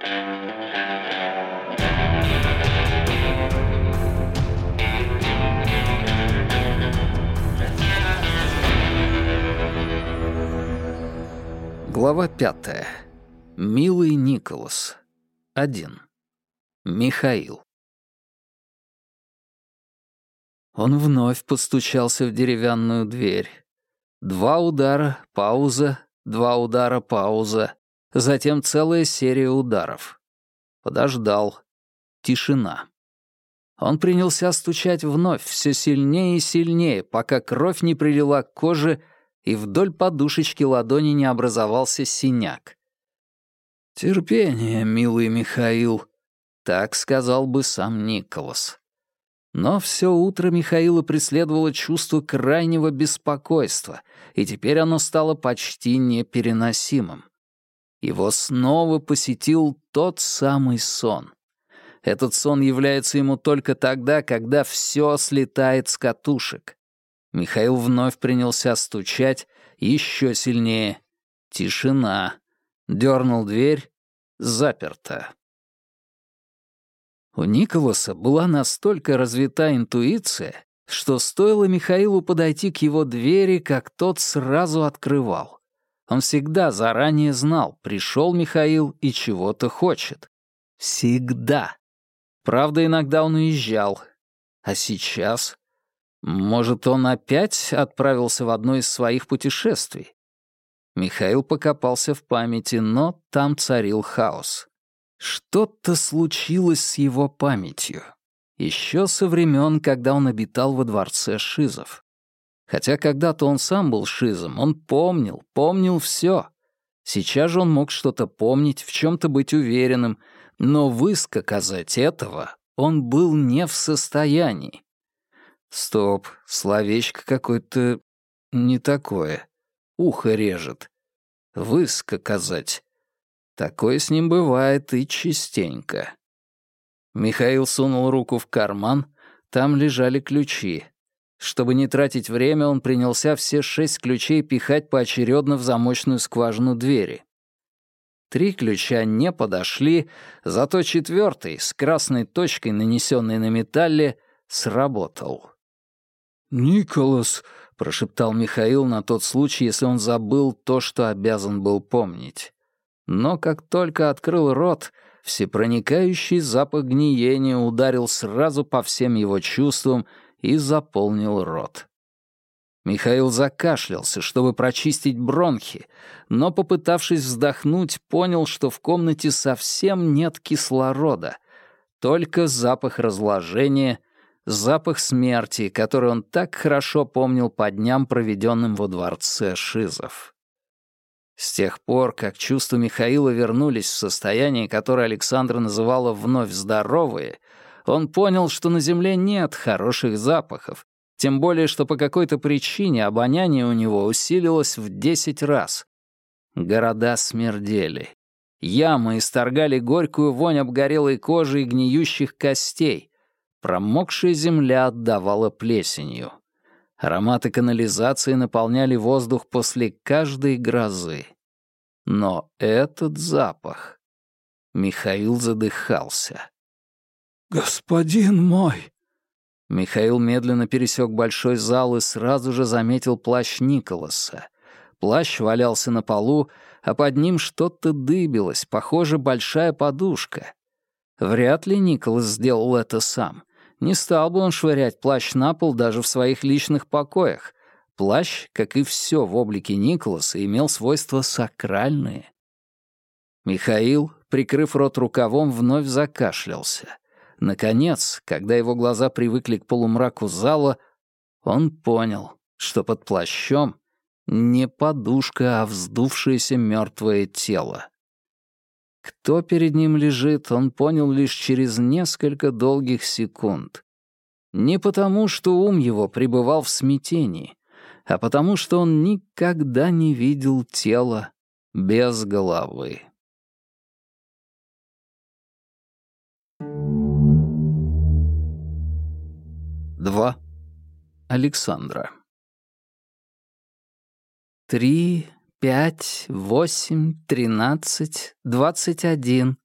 Глава пятая. Милый Николас. Один. Михаил. Он вновь постучался в деревянную дверь. Два удара, пауза, два удара, пауза, затем целая серия ударов. Подождал. Тишина. Он принялся стучать вновь, все сильнее и сильнее, пока кровь не прилила к коже и вдоль подушечки ладони не образовался синяк. «Терпение, милый Михаил», — так сказал бы сам Николас. Но все утро Михаила преследовало чувство крайнего беспокойства, и теперь оно стало почти непереносимым. Его снова посетил тот самый сон. Этот сон является ему только тогда, когда все слетает с катушек. Михаил вновь принялся стучать еще сильнее. Тишина. Дернул дверь. Заперта. У Николаса была настолько развита интуиция, что стоило Михаилу подойти к его двери, как тот сразу открывал. Он всегда заранее знал, пришел Михаил и чего-то хочет. Всегда. Правда, иногда он уезжал. А сейчас может, он опять отправился в одно из своих путешествий? Михаил покопался в памяти, но там царил хаос. Что-то случилось с его памятью. Еще со времен, когда он обитал во дворце Шизов. Хотя когда-то он сам был Шизом, он помнил, помнил все. Сейчас же он мог что-то помнить, в чем-то быть уверенным, но высказать этого он был не в состоянии. Стоп, словечко какое-то не такое. Ухо режет. Выскоказать. Такое с ним бывает и частенько. Михаил сунул руку в карман, там лежали ключи. Чтобы не тратить время, он принялся все шесть ключей пихать поочередно в замочную скважину двери. Три ключа не подошли, зато четвертый, с красной точкой, нанесенной на металле, сработал. «Николас», — прошептал Михаил на тот случай, если он забыл то, что обязан был помнить. Но как только открыл рот, всепроникающий запах гниения ударил сразу по всем его чувствам и заполнил рот. Михаил закашлялся, чтобы прочистить бронхи, но, попытавшись вздохнуть, понял, что в комнате совсем нет кислорода, только запах разложения — запах смерти, который он так хорошо помнил по дням, проведенным во дворце Шизов. С тех пор, как чувства Михаила вернулись в состояние, которое Александра называла «вновь здоровые», он понял, что на Земле нет хороших запахов, тем более, что по какой-то причине обоняние у него усилилось в десять раз. Города смердели. Ямы исторгали горькую вонь обгорелой кожи и гниющих костей. Промокшая земля отдавала плесенью. Ароматы канализации наполняли воздух после каждой грозы. Но этот запах... Михаил задыхался. «Господин мой!» Михаил медленно пересек большой зал и сразу же заметил плащ Николаса. Плащ валялся на полу, а под ним что-то дыбилось, похоже, большая подушка. Вряд ли Николас сделал это сам. Не стал бы он швырять плащ на пол даже в своих личных покоях. Плащ, как и все в облике Николаса, имел свойства сакральные. Михаил, прикрыв рот рукавом, вновь закашлялся. Наконец, когда его глаза привыкли к полумраку зала, он понял, что под плащом не подушка, а вздувшееся мертвое тело. Кто перед ним лежит, он понял лишь через несколько долгих секунд. Не потому, что ум его пребывал в смятении, а потому, что он никогда не видел тела без головы. Два. Александра. Три, пять, восемь, тринадцать, двадцать один.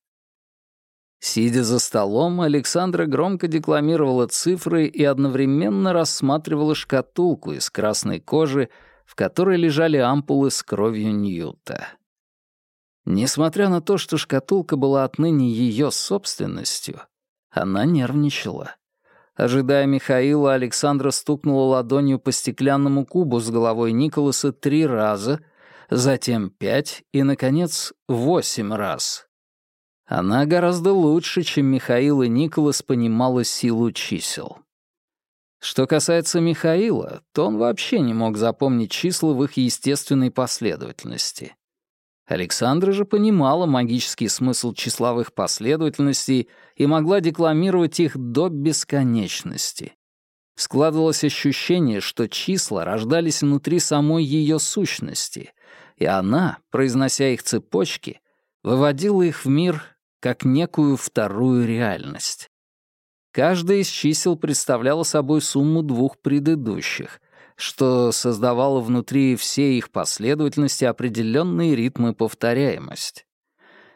Сидя за столом, Александра громко декламировала цифры и одновременно рассматривала шкатулку из красной кожи, в которой лежали ампулы с кровью Ньюта. Несмотря на то, что шкатулка была отныне ее собственностью, она нервничала. Ожидая Михаила, Александра стукнула ладонью по стеклянному кубу с головой Николаса три раза, затем пять и, наконец, восемь раз. Она гораздо лучше, чем Михаил и Николас понимала силу чисел. Что касается Михаила, то он вообще не мог запомнить числа в их естественной последовательности. Александра же понимала магический смысл числовых последовательностей и могла декламировать их до бесконечности. Складывалось ощущение, что числа рождались внутри самой ее сущности, и она, произнося их цепочки, выводила их в мир как некую вторую реальность. Каждое из чисел представляло собой сумму двух предыдущих, что создавало внутри всей их последовательности определенные ритмы повторяемость.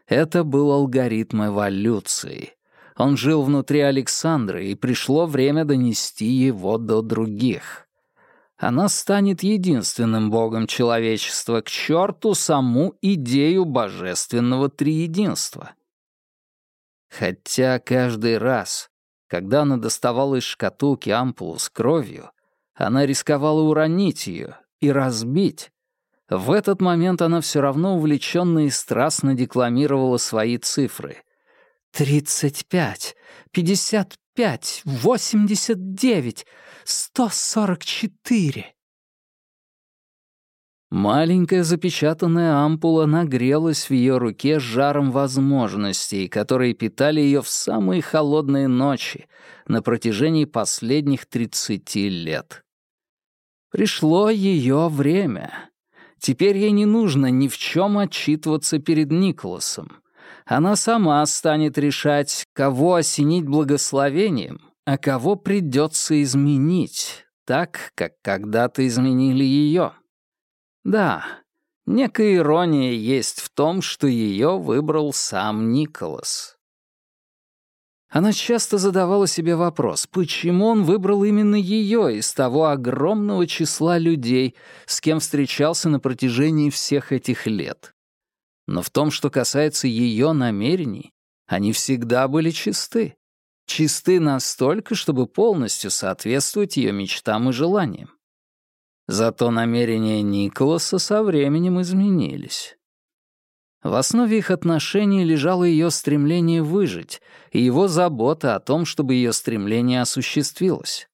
Это был алгоритм эволюции. Он жил внутри Александры, и пришло время донести его до других. Она станет единственным богом человечества, к черту саму идею божественного триединства. Хотя каждый раз, когда она доставала из шкатулки ампулу с кровью, она рисковала уронить ее и разбить. В этот момент она все равно увлеченно и страстно декламировала свои цифры. «Тридцать пять, пятьдесят пять, восемьдесят девять, сто сорок четыре». Маленькая запечатанная ампула нагрелась в ее руке жаром возможностей, которые питали ее в самые холодные ночи на протяжении последних тридцати лет. Пришло ее время. Теперь ей не нужно ни в чем отчитываться перед Николасом. Она сама станет решать, кого осенить благословением, а кого придется изменить, так, как когда-то изменили ее. Да, некая ирония есть в том, что ее выбрал сам Николас. Она часто задавала себе вопрос, почему он выбрал именно ее из того огромного числа людей, с кем встречался на протяжении всех этих лет. Но в том, что касается ее намерений, они всегда были чисты. Чисты настолько, чтобы полностью соответствовать ее мечтам и желаниям. Зато намерения Николаса со временем изменились. В основе их отношений лежало ее стремление выжить и его забота о том, чтобы ее стремление осуществилось.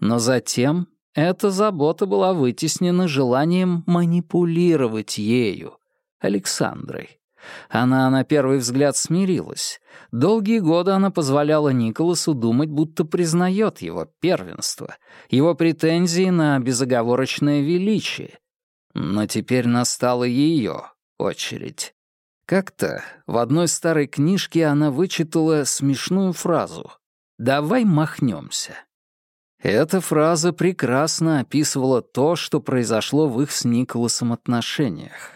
Но затем эта забота была вытеснена желанием манипулировать ею, Александрой. Она на первый взгляд смирилась. Долгие годы она позволяла Николасу думать, будто признает его первенство, его претензии на безоговорочное величие. Но теперь настала ее очередь. Как-то в одной старой книжке она вычитала смешную фразу «Давай махнемся». Эта фраза прекрасно описывала то, что произошло в их с Николасом отношениях.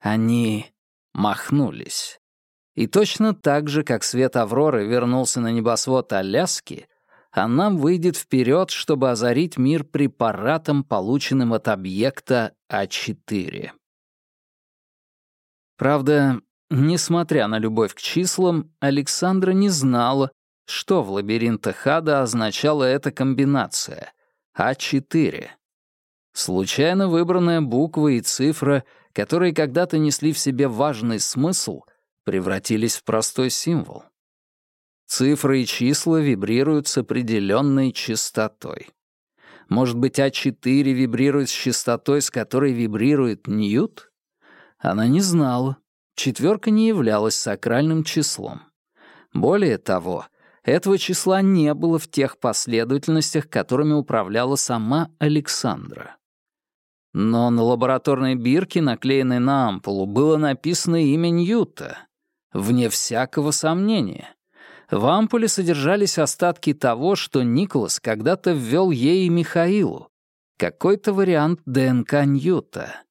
Они махнулись. И точно так же, как свет Авроры вернулся на небосвод Аляски, она выйдет вперед, чтобы озарить мир препаратом, полученным от объекта А4. Правда, несмотря на любовь к числам, Александра не знала, что в лабиринтах ада означала эта комбинация А4. Случайно выбранная буква и цифра, которые когда-то несли в себе важный смысл, превратились в простой символ. Цифры и числа вибрируют с определенной частотой. Может быть, А4 вибрирует с частотой, с которой вибрирует Ньют? Она не знала. Четверка не являлась сакральным числом. Более того, этого числа не было в тех последовательностях, которыми управляла сама Александра. Но на лабораторной бирке, наклеенной на ампулу, было написано имя Ньюта, вне всякого сомнения. В ампуле содержались остатки того, что Николас когда-то ввел ей и Михаилу, какой-то вариант ДНК Ньюта.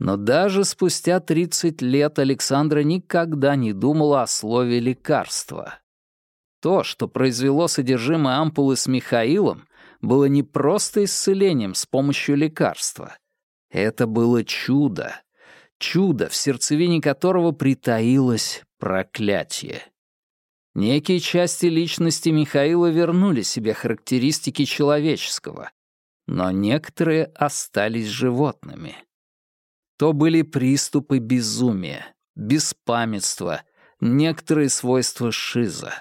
Но даже спустя 30 лет Александра никогда не думала о слове «лекарство». То, что произвело содержимое ампулы с Михаилом, было не просто исцелением с помощью лекарства. Это было чудо. Чудо, в сердцевине которого притаилось проклятие. Некие части личности Михаила вернули себе характеристики человеческого, но некоторые остались животными. То были приступы безумия, беспамятства, некоторые свойства шиза.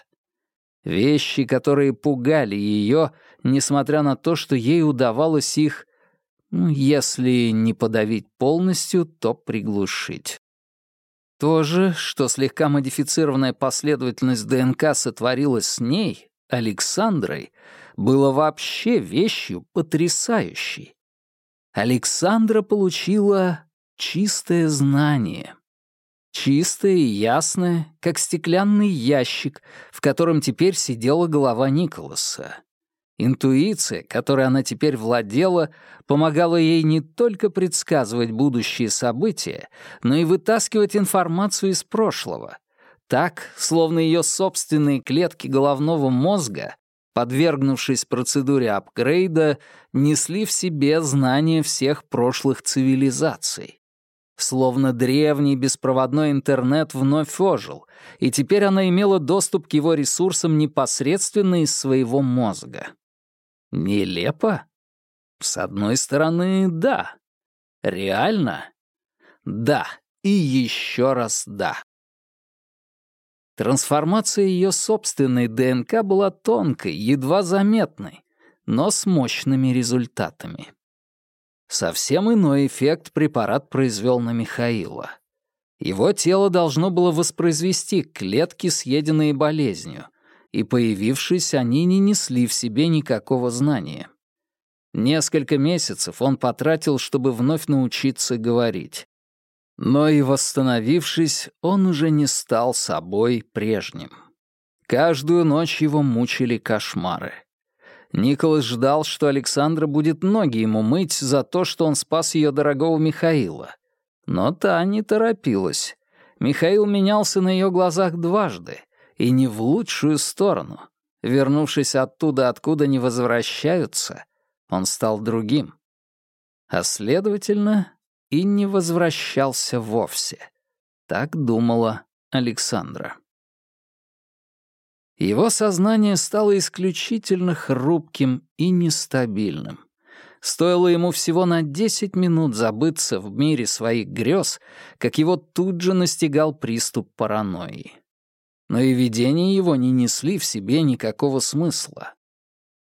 Вещи, которые пугали ее, несмотря на то, что ей удавалось их, ну, если не подавить полностью, то приглушить. То же, что слегка модифицированная последовательность ДНК сотворилась с ней, Александрой, было вообще вещью потрясающей. Александра получила чистое знание. Чистое и ясное, как стеклянный ящик, в котором теперь сидела голова Николаса. Интуиция, которой она теперь владела, помогала ей не только предсказывать будущие события, но и вытаскивать информацию из прошлого. Так, словно ее собственные клетки головного мозга, подвергнувшись процедуре апгрейда, несли в себе знания всех прошлых цивилизаций. Словно древний беспроводной интернет вновь ожил, и теперь она имела доступ к его ресурсам непосредственно из своего мозга. Нелепо? С одной стороны, да. Реально? Да. И еще раз да. Трансформация ее собственной ДНК была тонкой, едва заметной, но с мощными результатами. Совсем иной эффект препарат произвел на Михаила. Его тело должно было воспроизвести клетки, съеденные болезнью — и, появившись, они не несли в себе никакого знания. Несколько месяцев он потратил, чтобы вновь научиться говорить. Но и восстановившись, он уже не стал собой прежним. Каждую ночь его мучили кошмары. Николас ждал, что Александра будет ноги ему мыть за то, что он спас ее дорогого Михаила. Но та не торопилась. Михаил менялся на ее глазах дважды, и не в лучшую сторону. Вернувшись оттуда, откуда не возвращаются, он стал другим. А следовательно, и не возвращался вовсе. Так думала Александра. Его сознание стало исключительно хрупким и нестабильным. Стоило ему всего на десять минут забыться в мире своих грез, как его тут же настигал приступ паранойи но и видения его не несли в себе никакого смысла.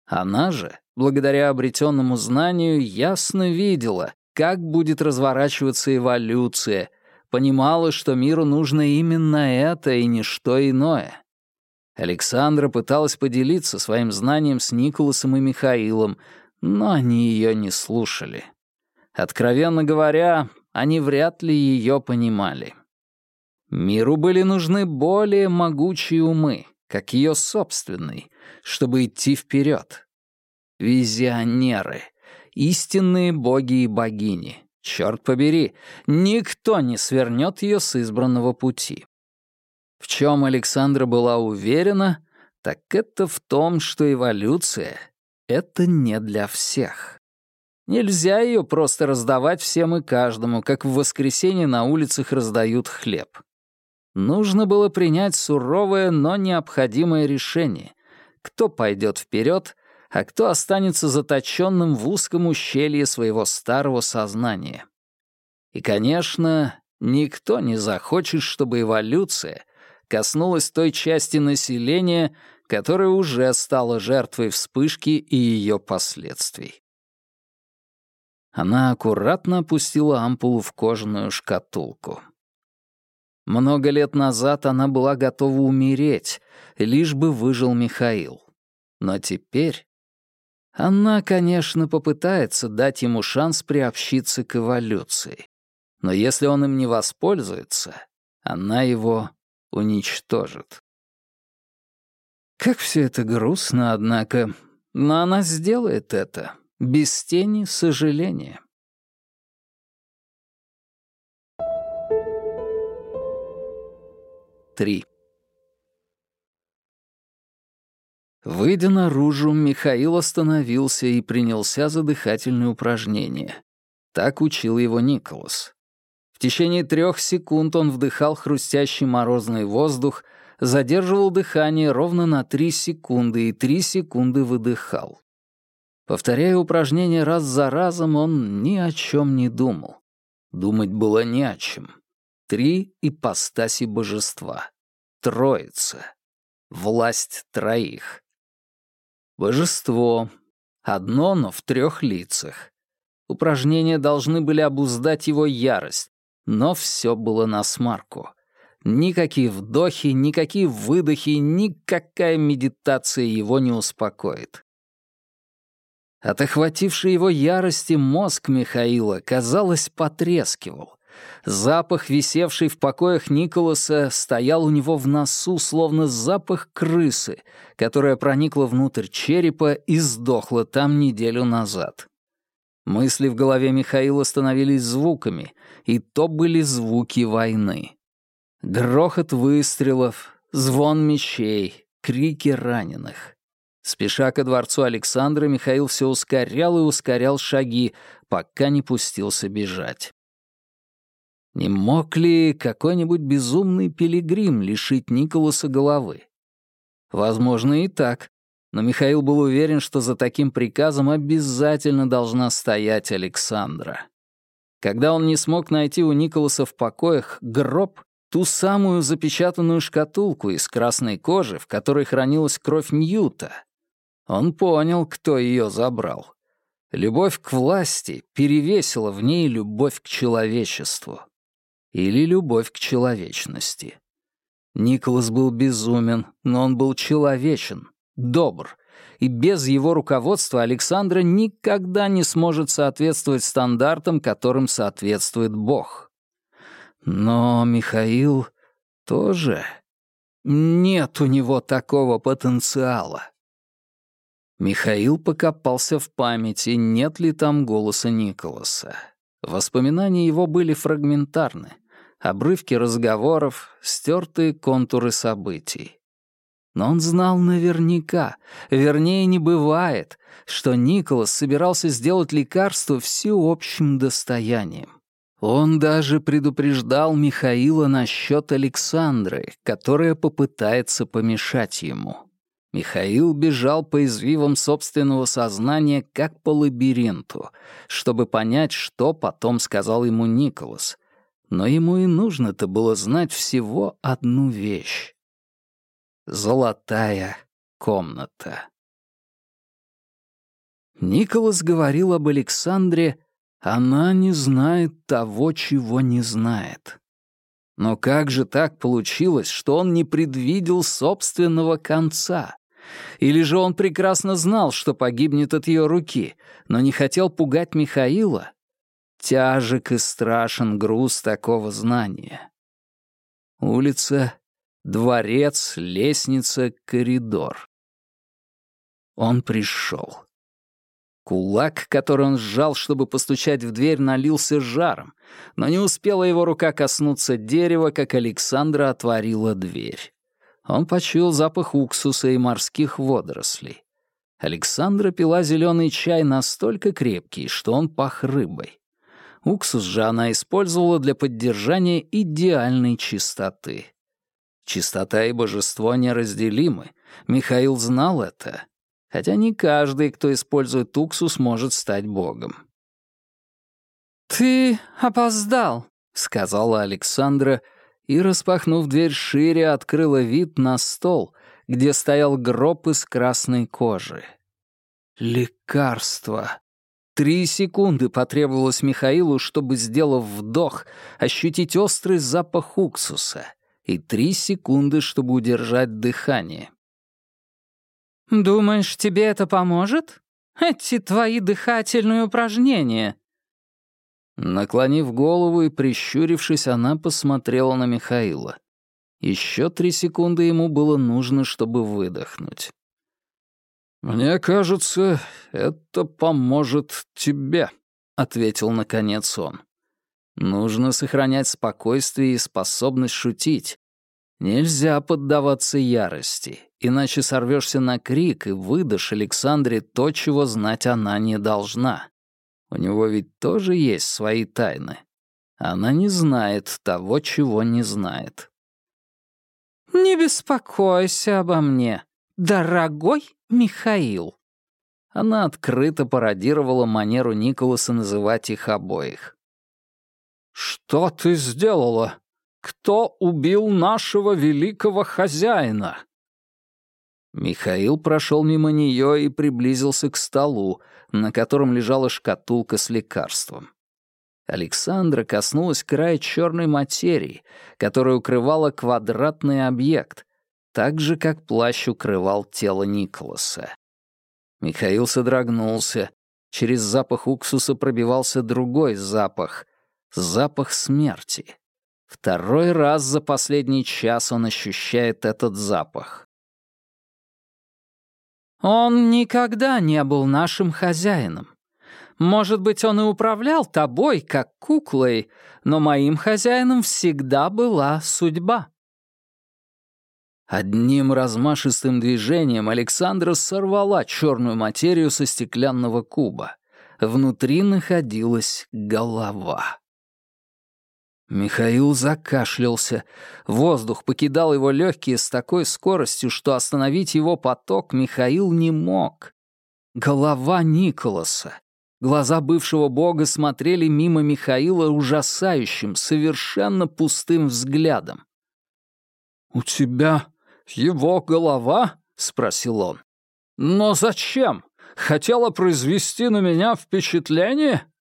Она же, благодаря обретенному знанию, ясно видела, как будет разворачиваться эволюция, понимала, что миру нужно именно это и не что иное. Александра пыталась поделиться своим знанием с Николасом и Михаилом, но они ее не слушали. Откровенно говоря, они вряд ли ее понимали. Миру были нужны более могучие умы, как ее собственный, чтобы идти вперед. Визионеры, истинные боги и богини. Черт побери, никто не свернет ее с избранного пути. В чем Александра была уверена, так это в том, что эволюция — это не для всех. Нельзя ее просто раздавать всем и каждому, как в воскресенье на улицах раздают хлеб. Нужно было принять суровое, но необходимое решение. Кто пойдет вперед, а кто останется заточенным в узком ущелье своего старого сознания. И, конечно, никто не захочет, чтобы эволюция коснулась той части населения, которая уже стала жертвой вспышки и ее последствий. Она аккуратно опустила ампулу в кожаную шкатулку. Много лет назад она была готова умереть, лишь бы выжил Михаил. Но теперь... Она, конечно, попытается дать ему шанс приобщиться к эволюции. Но если он им не воспользуется, она его уничтожит. Как все это грустно, однако. Но она сделает это без тени сожаления. Три. Выйдя наружу, Михаил остановился и принялся за дыхательные упражнения. Так учил его Николас. В течение трех секунд он вдыхал хрустящий морозный воздух, задерживал дыхание ровно на три секунды и три секунды выдыхал. Повторяя упражнения раз за разом, он ни о чем не думал. Думать было не о чем. Три ипостаси божества. Троица. Власть троих. Божество. Одно, но в трех лицах. Упражнения должны были обуздать его ярость, но все было на смарку. Никакие вдохи, никакие выдохи, никакая медитация его не успокоит. От охватившей его ярости мозг Михаила, казалось, потрескивал. Запах, висевший в покоях Николаса, стоял у него в носу, словно запах крысы, которая проникла внутрь черепа и сдохла там неделю назад. Мысли в голове Михаила становились звуками, и то были звуки войны. Грохот выстрелов, звон мечей, крики раненых. Спеша ко дворцу Александра, Михаил все ускорял и ускорял шаги, пока не пустился бежать. Не мог ли какой-нибудь безумный пилигрим лишить Николаса головы? Возможно, и так. Но Михаил был уверен, что за таким приказом обязательно должна стоять Александра. Когда он не смог найти у Николаса в покоях гроб, ту самую запечатанную шкатулку из красной кожи, в которой хранилась кровь Ньюта, он понял, кто ее забрал. Любовь к власти перевесила в ней любовь к человечеству или любовь к человечности. Николас был безумен, но он был человечен, добр, и без его руководства Александра никогда не сможет соответствовать стандартам, которым соответствует Бог. Но Михаил тоже... Нет у него такого потенциала. Михаил покопался в памяти, нет ли там голоса Николаса. Воспоминания его были фрагментарны, обрывки разговоров, стертые контуры событий. Но он знал наверняка, вернее, не бывает, что Николас собирался сделать лекарство всеобщим достоянием. Он даже предупреждал Михаила насчет Александры, которая попытается помешать ему. Михаил бежал по извивам собственного сознания, как по лабиринту, чтобы понять, что потом сказал ему Николас. Но ему и нужно-то было знать всего одну вещь. Золотая комната. Николас говорил об Александре, она не знает того, чего не знает. Но как же так получилось, что он не предвидел собственного конца? Или же он прекрасно знал, что погибнет от ее руки, но не хотел пугать Михаила? Тяжек и страшен груз такого знания. Улица, дворец, лестница, коридор. Он пришел. Кулак, который он сжал, чтобы постучать в дверь, налился жаром, но не успела его рука коснуться дерева, как Александра отворила дверь. Он почуял запах уксуса и морских водорослей. Александра пила зеленый чай настолько крепкий, что он пах рыбой. Уксус же она использовала для поддержания идеальной чистоты. Чистота и божество неразделимы. Михаил знал это хотя не каждый, кто использует уксус, может стать богом. «Ты опоздал», — сказала Александра, и, распахнув дверь шире, открыла вид на стол, где стоял гроб из красной кожи. Лекарство. Три секунды потребовалось Михаилу, чтобы, сделав вдох, ощутить острый запах уксуса, и три секунды, чтобы удержать дыхание. «Думаешь, тебе это поможет? Эти твои дыхательные упражнения?» Наклонив голову и прищурившись, она посмотрела на Михаила. Еще три секунды ему было нужно, чтобы выдохнуть. «Мне кажется, это поможет тебе», — ответил наконец он. «Нужно сохранять спокойствие и способность шутить. Нельзя поддаваться ярости, иначе сорвешься на крик и выдашь Александре то, чего знать она не должна. У него ведь тоже есть свои тайны. Она не знает того, чего не знает. «Не беспокойся обо мне, дорогой Михаил». Она открыто пародировала манеру Николаса называть их обоих. «Что ты сделала? Кто убил нашего великого хозяина?» Михаил прошел мимо нее и приблизился к столу, на котором лежала шкатулка с лекарством. Александра коснулась края черной материи, которая укрывала квадратный объект, так же, как плащ укрывал тело Николаса. Михаил содрогнулся. Через запах уксуса пробивался другой запах — запах смерти. Второй раз за последний час он ощущает этот запах. «Он никогда не был нашим хозяином. Может быть, он и управлял тобой, как куклой, но моим хозяином всегда была судьба». Одним размашистым движением Александра сорвала черную материю со стеклянного куба. Внутри находилась голова. Михаил закашлялся. Воздух покидал его легкие с такой скоростью, что остановить его поток Михаил не мог. Голова Николаса. Глаза бывшего бога смотрели мимо Михаила ужасающим, совершенно пустым взглядом. «У тебя его голова?» — спросил он. «Но зачем? Хотела произвести на меня впечатление?»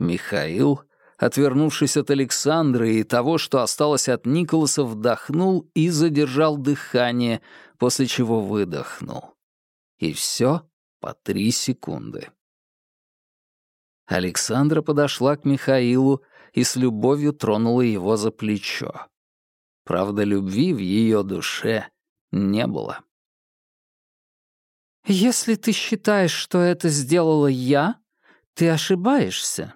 Михаил отвернувшись от Александра и того, что осталось от Николаса, вдохнул и задержал дыхание, после чего выдохнул. И все по три секунды. Александра подошла к Михаилу и с любовью тронула его за плечо. Правда, любви в ее душе не было. «Если ты считаешь, что это сделала я, ты ошибаешься»,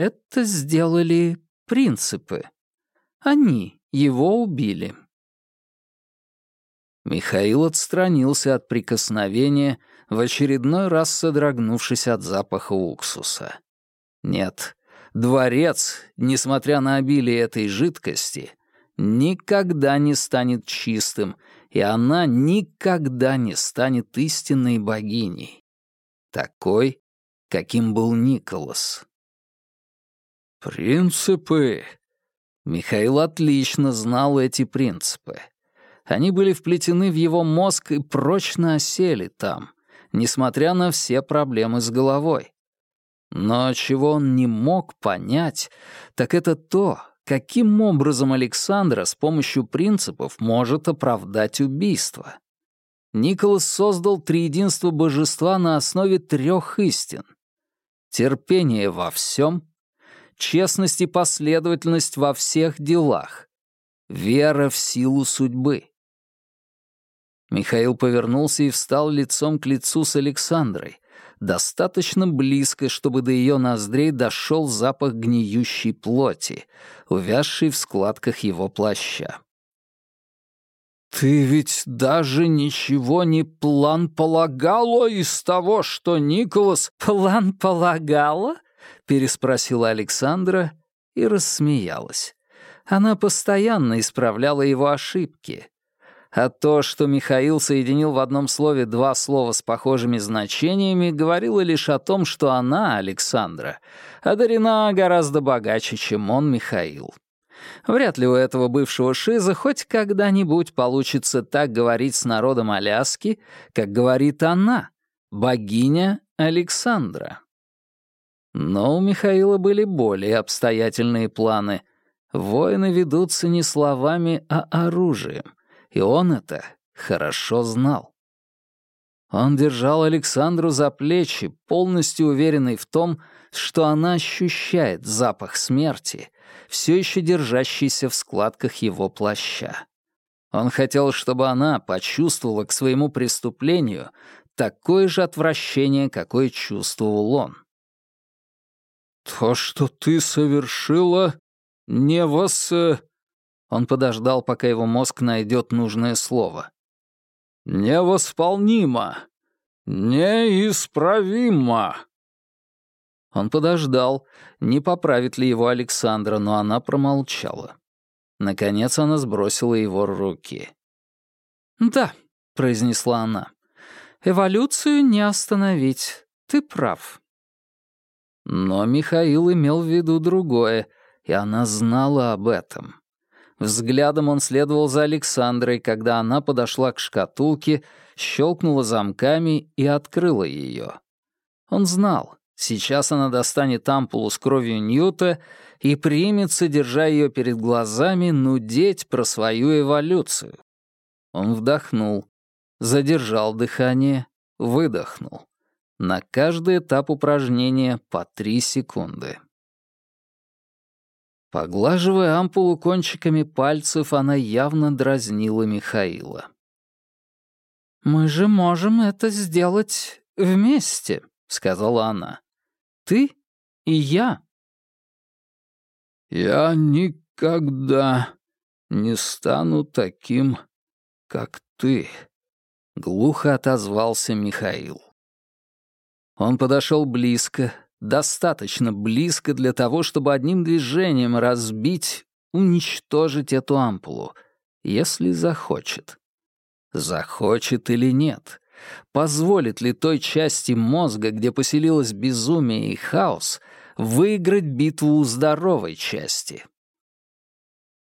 это сделали принципы. Они его убили. Михаил отстранился от прикосновения, в очередной раз содрогнувшись от запаха уксуса. Нет, дворец, несмотря на обилие этой жидкости, никогда не станет чистым, и она никогда не станет истинной богиней. Такой, каким был Николас. «Принципы!» Михаил отлично знал эти принципы. Они были вплетены в его мозг и прочно осели там, несмотря на все проблемы с головой. Но чего он не мог понять, так это то, каким образом Александра с помощью принципов может оправдать убийство. Николас создал триединство божества на основе трех истин. Терпение во всем, честность и последовательность во всех делах, вера в силу судьбы. Михаил повернулся и встал лицом к лицу с Александрой, достаточно близко, чтобы до ее ноздрей дошел запах гниющей плоти, увязший в складках его плаща. «Ты ведь даже ничего не план полагала из того, что Николас...» «План полагала?» Переспросила Александра и рассмеялась. Она постоянно исправляла его ошибки. А то, что Михаил соединил в одном слове два слова с похожими значениями, говорило лишь о том, что она, Александра, одарена гораздо богаче, чем он, Михаил. Вряд ли у этого бывшего Шиза хоть когда-нибудь получится так говорить с народом Аляски, как говорит она, богиня Александра. Но у Михаила были более обстоятельные планы. Воины ведутся не словами, а оружием, и он это хорошо знал. Он держал Александру за плечи, полностью уверенный в том, что она ощущает запах смерти, все еще держащийся в складках его плаща. Он хотел, чтобы она почувствовала к своему преступлению такое же отвращение, какое чувствовал он. «То, что ты совершила, не вос...» Он подождал, пока его мозг найдет нужное слово. «Невосполнимо! Неисправимо!» Он подождал, не поправит ли его Александра, но она промолчала. Наконец она сбросила его руки. «Да», — произнесла она, — «эволюцию не остановить. Ты прав». Но Михаил имел в виду другое, и она знала об этом. Взглядом он следовал за Александрой, когда она подошла к шкатулке, щелкнула замками и открыла ее. Он знал, сейчас она достанет ампулу с кровью Ньюта и примется, держа ее перед глазами, нудеть про свою эволюцию. Он вдохнул, задержал дыхание, выдохнул. На каждый этап упражнения по три секунды. Поглаживая ампулу кончиками пальцев, она явно дразнила Михаила. «Мы же можем это сделать вместе», — сказала она. «Ты и я». «Я никогда не стану таким, как ты», — глухо отозвался Михаил. Он подошел близко, достаточно близко для того, чтобы одним движением разбить, уничтожить эту ампулу, если захочет. Захочет или нет? Позволит ли той части мозга, где поселилось безумие и хаос, выиграть битву у здоровой части?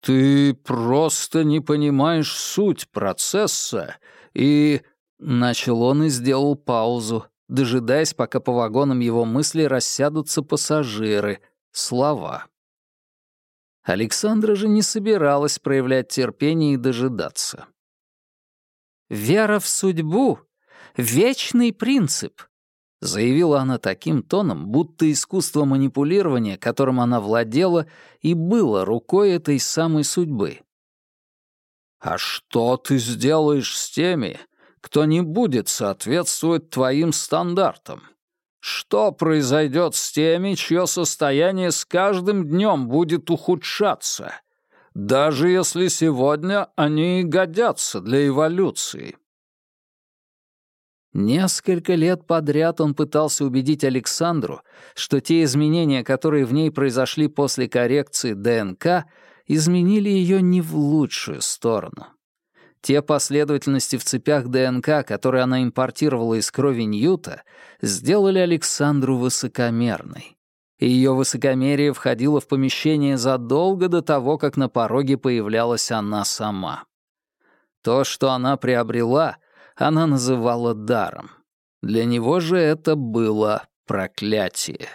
«Ты просто не понимаешь суть процесса и...» Начал он и сделал паузу, дожидаясь, пока по вагонам его мысли рассядутся пассажиры, слова. Александра же не собиралась проявлять терпение и дожидаться. «Вера в судьбу — вечный принцип», — заявила она таким тоном, будто искусство манипулирования, которым она владела, и было рукой этой самой судьбы. «А что ты сделаешь с теми, кто не будет соответствовать твоим стандартам? Что произойдет с теми, чье состояние с каждым днем будет ухудшаться, даже если сегодня они и годятся для эволюции?» Несколько лет подряд он пытался убедить Александру, что те изменения, которые в ней произошли после коррекции ДНК, изменили ее не в лучшую сторону. Те последовательности в цепях ДНК, которые она импортировала из крови Ньюта, сделали Александру высокомерной. Ее высокомерие входило в помещение задолго до того, как на пороге появлялась она сама. То, что она приобрела, она называла даром. Для него же это было проклятие.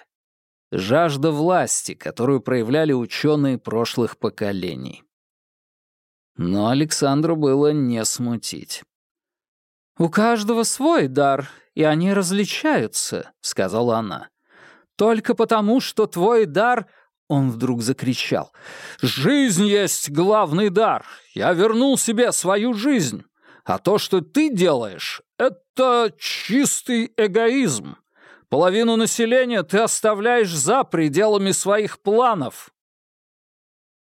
Жажда власти, которую проявляли ученые прошлых поколений. Но Александру было не смутить. «У каждого свой дар, и они различаются», — сказала она. «Только потому, что твой дар...» Он вдруг закричал. «Жизнь есть главный дар! Я вернул себе свою жизнь! А то, что ты делаешь, это чистый эгоизм! Половину населения ты оставляешь за пределами своих планов!»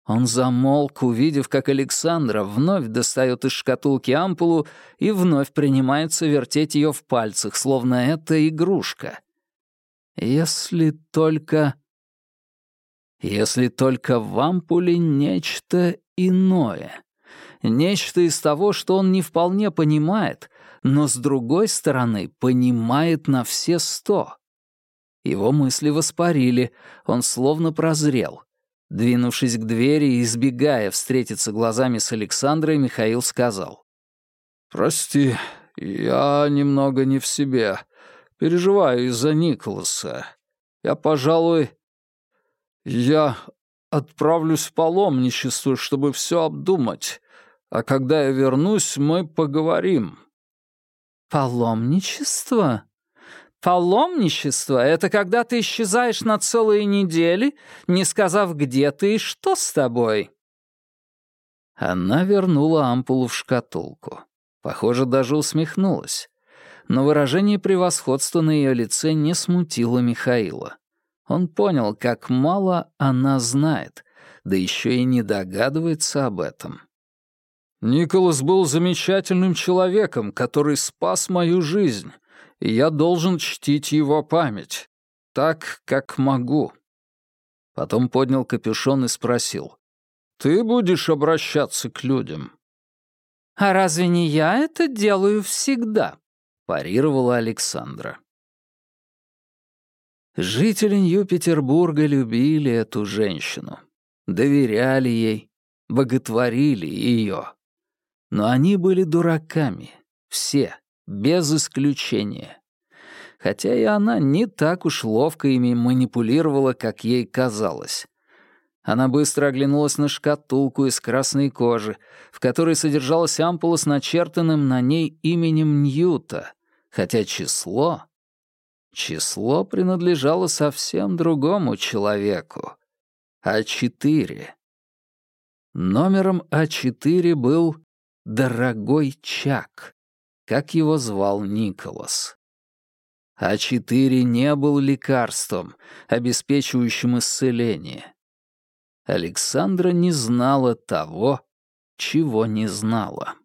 Он замолк, увидев, как Александра вновь достает из шкатулки ампулу и вновь принимается вертеть ее в пальцах, словно это игрушка. Если только... Если только в ампуле нечто иное. Нечто из того, что он не вполне понимает, но, с другой стороны, понимает на все сто. Его мысли воспарили, он словно прозрел — Двинувшись к двери и избегая встретиться глазами с Александрой, Михаил сказал. «Прости, я немного не в себе. Переживаю из-за Николаса. Я, пожалуй... Я отправлюсь в паломничество, чтобы все обдумать. А когда я вернусь, мы поговорим». «Паломничество?» Паломничество — это когда ты исчезаешь на целые недели, не сказав, где ты и что с тобой». Она вернула ампулу в шкатулку. Похоже, даже усмехнулась. Но выражение превосходства на ее лице не смутило Михаила. Он понял, как мало она знает, да еще и не догадывается об этом. «Николас был замечательным человеком, который спас мою жизнь, и я должен чтить его память, так, как могу». Потом поднял капюшон и спросил. «Ты будешь обращаться к людям?» «А разве не я это делаю всегда?» — парировала Александра. Жители Нью-Петербурга любили эту женщину, доверяли ей, боготворили ее. Но они были дураками, все, без исключения. Хотя и она не так уж ловко ими манипулировала, как ей казалось. Она быстро оглянулась на шкатулку из красной кожи, в которой содержалась ампула с начертанным на ней именем Ньюта, хотя число... Число принадлежало совсем другому человеку. А4. Номером А4 был «Дорогой Чак», как его звал Николас. А4 не был лекарством, обеспечивающим исцеление. Александра не знала того, чего не знала.